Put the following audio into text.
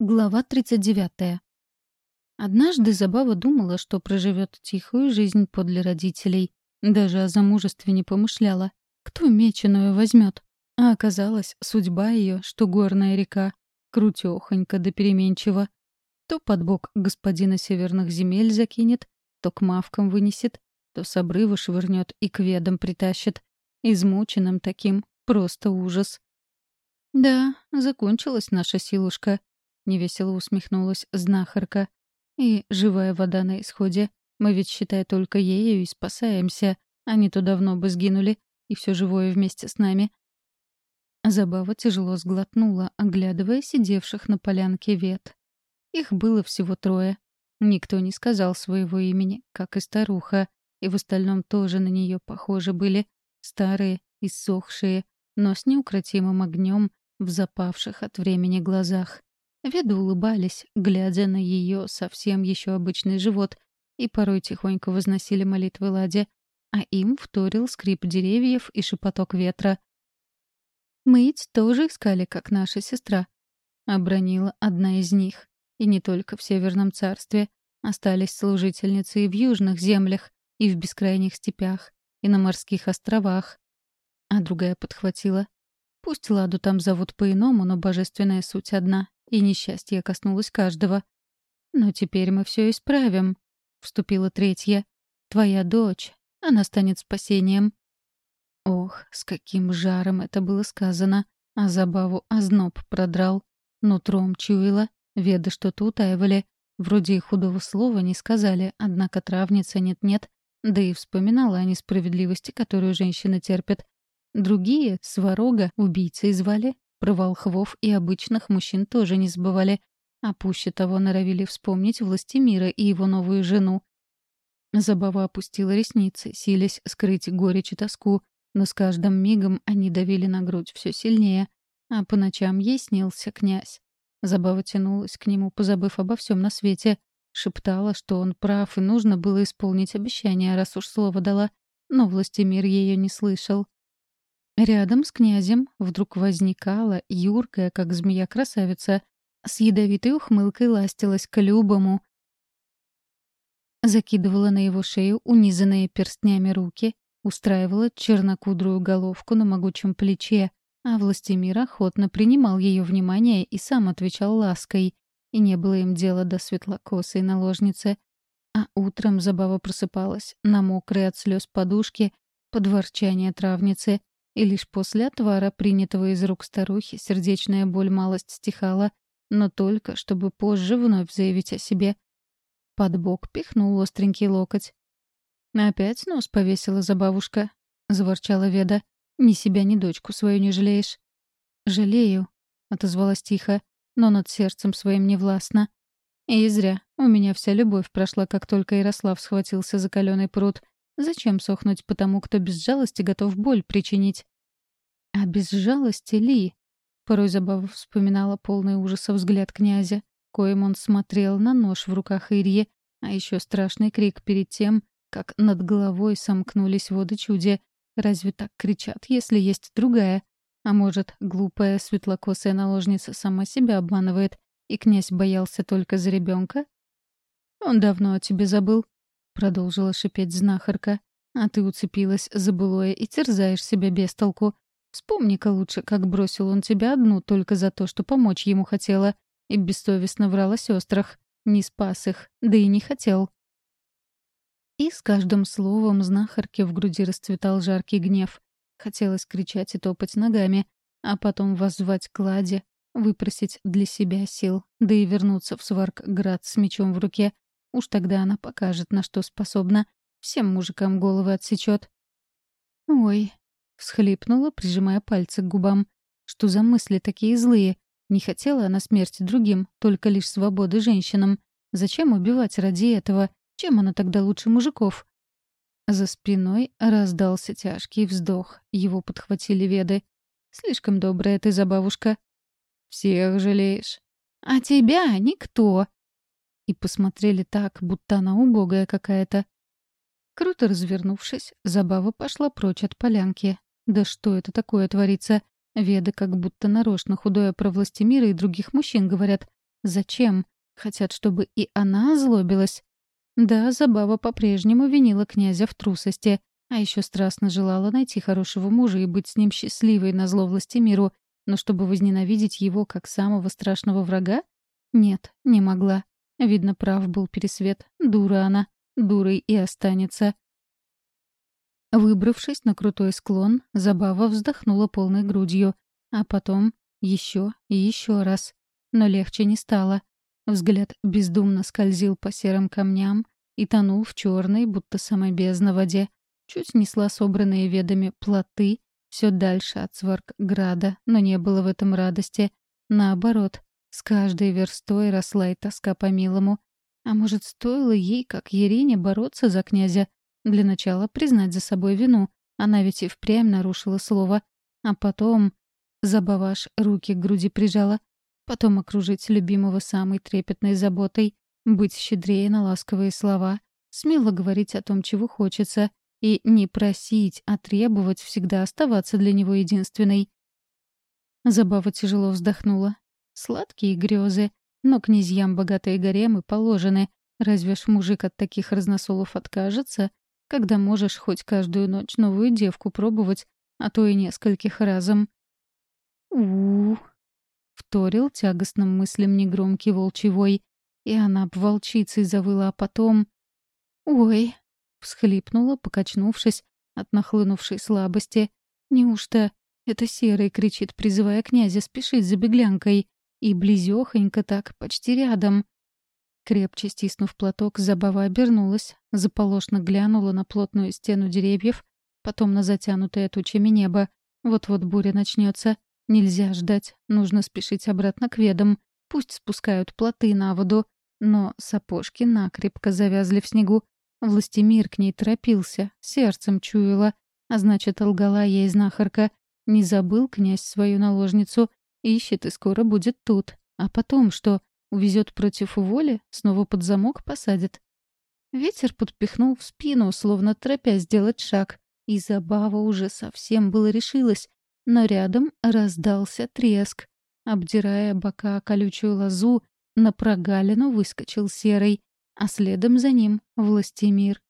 Глава 39. Однажды Забава думала, что проживет тихую жизнь подле родителей. Даже о замужестве не помышляла. Кто меченую возьмет? А оказалось, судьба ее, что горная река, крутехонько да переменчива. То под бок господина северных земель закинет, то к мавкам вынесет, то с обрыва швырнет и к ведам притащит. Измученным таким просто ужас. Да, закончилась наша силушка — невесело усмехнулась знахарка. И живая вода на исходе. Мы ведь, считай, только ею и спасаемся. Они-то давно бы сгинули, и все живое вместе с нами. Забава тяжело сглотнула, оглядывая сидевших на полянке вет. Их было всего трое. Никто не сказал своего имени, как и старуха, и в остальном тоже на нее похожи были. Старые, иссохшие, но с неукротимым огнем в запавших от времени глазах. Веды улыбались, глядя на ее совсем еще обычный живот, и порой тихонько возносили молитвы Ладе, а им вторил скрип деревьев и шепоток ветра. «Мы ведь тоже искали, как наша сестра», — обронила одна из них. И не только в Северном царстве. Остались служительницы и в южных землях, и в бескрайних степях, и на морских островах. А другая подхватила. Пусть Ладу там зовут по-иному, но божественная суть одна и несчастье коснулось каждого. «Но теперь мы все исправим», — вступила третья. «Твоя дочь, она станет спасением». Ох, с каким жаром это было сказано, а забаву озноб продрал. Нутром чуяла, веды что-то утаивали. Вроде и худого слова не сказали, однако травница нет-нет, да и вспоминала о несправедливости, которую женщины терпят. Другие, сварога, убийцы звали, про волхвов и обычных мужчин тоже не забывали, а пуще того норовили вспомнить властемира и его новую жену. Забава опустила ресницы, силясь скрыть горечь и тоску, но с каждым мигом они давили на грудь все сильнее, а по ночам ей снился князь. Забава тянулась к нему, позабыв обо всем на свете, шептала, что он прав и нужно было исполнить обещание, раз уж слово дала, но властемир ее не слышал. Рядом с князем вдруг возникала юркая, как змея-красавица, с ядовитой ухмылкой ластилась к любому, закидывала на его шею унизанные перстнями руки, устраивала чернокудрую головку на могучем плече, а Властимир охотно принимал ее внимание и сам отвечал лаской, и не было им дела до светлокосой наложницы. А утром забава просыпалась на мокрой от слез подушке под ворчание травницы, и лишь после отвара, принятого из рук старухи, сердечная боль малость стихала, но только, чтобы позже вновь заявить о себе. Под бок пихнул остренький локоть. «Опять нос повесила за бабушка», — заворчала Веда. «Ни себя, ни дочку свою не жалеешь». «Жалею», — отозвалась тихо, но над сердцем своим не властно. «И зря. У меня вся любовь прошла, как только Ярослав схватился за каленый пруд. Зачем сохнуть по тому, кто без жалости готов боль причинить? А без жалости ли? Порой забава вспоминала полный ужаса взгляд князя, коим он смотрел на нож в руках Ирье, а еще страшный крик перед тем, как над головой сомкнулись воды чуди. Разве так кричат, если есть другая? А может, глупая светлокосая наложница сама себя обманывает, и князь боялся только за ребенка? Он давно о тебе забыл, продолжила шипеть знахарка. «А ты уцепилась за былое и терзаешь себя без толку. Вспомни-ка лучше, как бросил он тебя одну только за то, что помочь ему хотела, и бессовестно врал о сестрах. Не спас их, да и не хотел». И с каждым словом знахарки в груди расцветал жаркий гнев. Хотелось кричать и топать ногами, а потом воззвать к Ладе, выпросить для себя сил, да и вернуться в Сварк-град с мечом в руке, Уж тогда она покажет, на что способна. Всем мужикам головы отсечет. «Ой», — всхлипнула, прижимая пальцы к губам. «Что за мысли такие злые? Не хотела она смерти другим, только лишь свободы женщинам. Зачем убивать ради этого? Чем она тогда лучше мужиков?» За спиной раздался тяжкий вздох. Его подхватили веды. «Слишком добрая ты забавушка». «Всех жалеешь». «А тебя никто!» И посмотрели так, будто она убогая какая-то. Круто развернувшись, Забава пошла прочь от полянки. Да что это такое творится? Веды как будто нарочно худое про властемира и других мужчин говорят. Зачем? Хотят, чтобы и она озлобилась? Да, Забава по-прежнему винила князя в трусости, а еще страстно желала найти хорошего мужа и быть с ним счастливой на зло миру, но чтобы возненавидеть его как самого страшного врага? Нет, не могла. Видно, прав был Пересвет. Дура она. Дурой и останется. Выбравшись на крутой склон, Забава вздохнула полной грудью, а потом еще и еще раз. Но легче не стало. Взгляд бездумно скользил по серым камням и тонул в черной, будто самой бездна воде. Чуть несла собранные ведами плоты все дальше от Сваркграда, но не было в этом радости. Наоборот, с каждой верстой росла и тоска по милому. А может, стоило ей, как Ерине, бороться за князя? Для начала признать за собой вину. Она ведь и впрямь нарушила слово. А потом... Забаваш руки к груди прижала. Потом окружить любимого самой трепетной заботой. Быть щедрее на ласковые слова. Смело говорить о том, чего хочется. И не просить, а требовать всегда оставаться для него единственной. Забава тяжело вздохнула. Сладкие грезы. Но князьям богатые гаремы положены. Разве ж мужик от таких разносолов откажется? когда можешь хоть каждую ночь новую девку пробовать, а то и нескольких разом. у, вторил тягостным мыслям негромкий волчий и она б волчицей завыла, а потом... «Ой!» — всхлипнула, покачнувшись от нахлынувшей слабости. «Неужто это Серый кричит, призывая князя спешить за беглянкой? И близёхонько так, почти рядом. Крепче стиснув платок, Забава обернулась, заполошно глянула на плотную стену деревьев, потом на затянутое тучами небо. Вот-вот буря начнется. Нельзя ждать, нужно спешить обратно к ведам. Пусть спускают плоты на воду. Но сапожки накрепко завязли в снегу. Властемир к ней торопился, сердцем чуяла. А значит, лгала ей знахарка. Не забыл князь свою наложницу. Ищет и скоро будет тут. А потом что? Увезет против воли, снова под замок посадит. Ветер подпихнул в спину, словно торопясь сделать шаг, и забава уже совсем было решилась, но рядом раздался треск. Обдирая бока колючую лозу, на прогалину выскочил серый, а следом за ним — властемир.